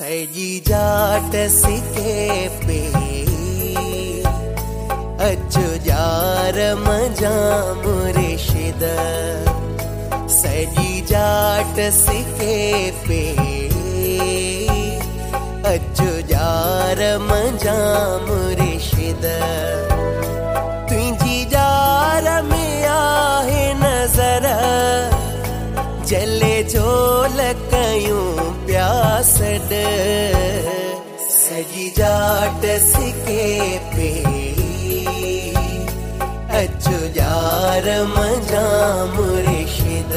सजी जाट सिके पे। अचो जार मजा मुर्शिद सजी जाट सिके पे। अचो जार मजा मुर्शिद तुझी जार में आहे नजर। जले झोल कयूं सजी जाट सि अच य मिशिद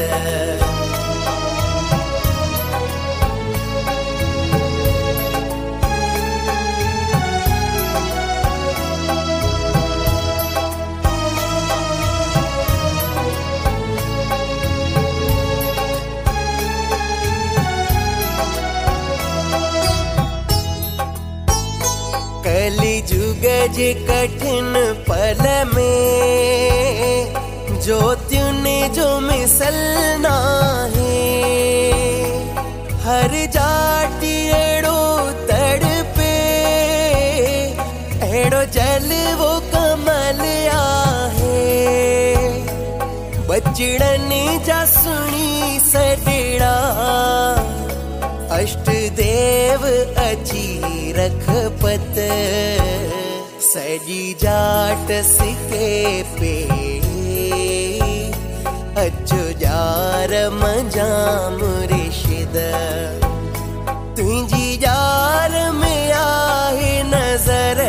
कली जुग जे कठिन पल में ज्योतिने जो मिसल है हर एड़ो तड़पे, एड़ो जल वो कमल आहे। बचड़न जा सुनी अष्ट देव अची रखपत। सजी जाट सिके पे। अचो जार मजा मुर्शिद तुझी जार में आहे नजर।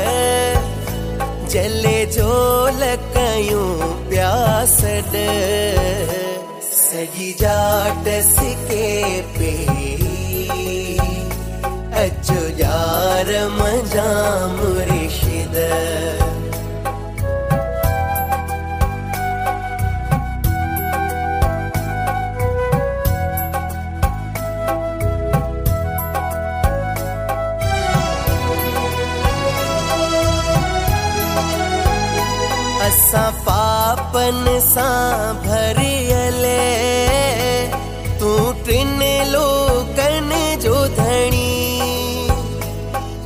जले झोल कयूं प्यासड सजी जाट सिके पे। अचो यार मजा मुर्शिद पापन सां भरियले तूं टिन लोकन जो धणी।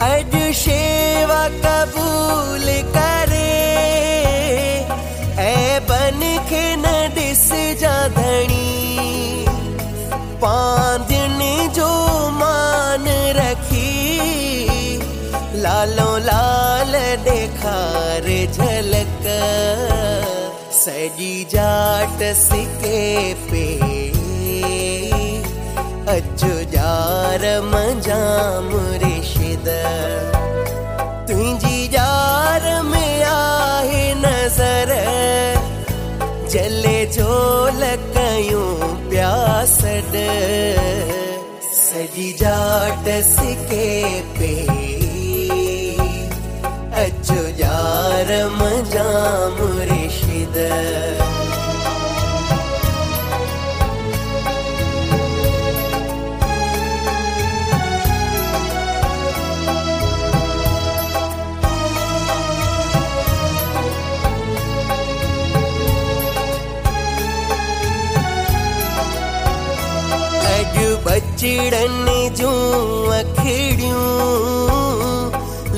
अॼु शेवा कबूल करे। ऐं बन खे न ॾिस जा धणी। पांदियुनि जो मान रखी। लालो लाल ॾेखार झलक। सजी जाट सिके पे। अचो जार मजा मुर्शिद तुझी जार में आहे नजर। जले झोल कयूं प्यासड सजी जाट सिके पे। अचो यार मजा अॼु बचड़नि जूं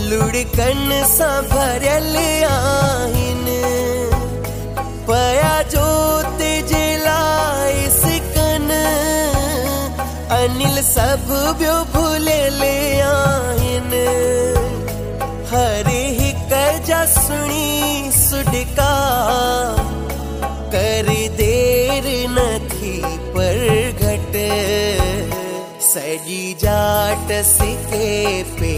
लुड़कन सां भरियल आहिनि पया जोत जे सिकन अनिल सब सभु ॿियो भुलियल आहिनि हर हिक जा सुणी सुडका। कर देर नथी पर घट। सजी जाट सिके पे।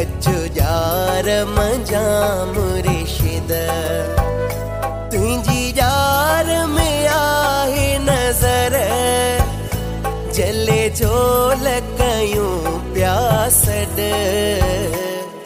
अचो यार मज़ा मुर्शिद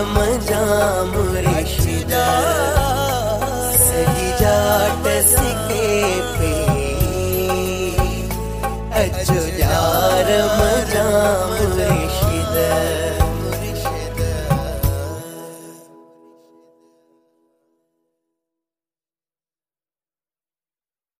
मजाम रिश्ता। सही जाट सिके पे। अजो यार मजाम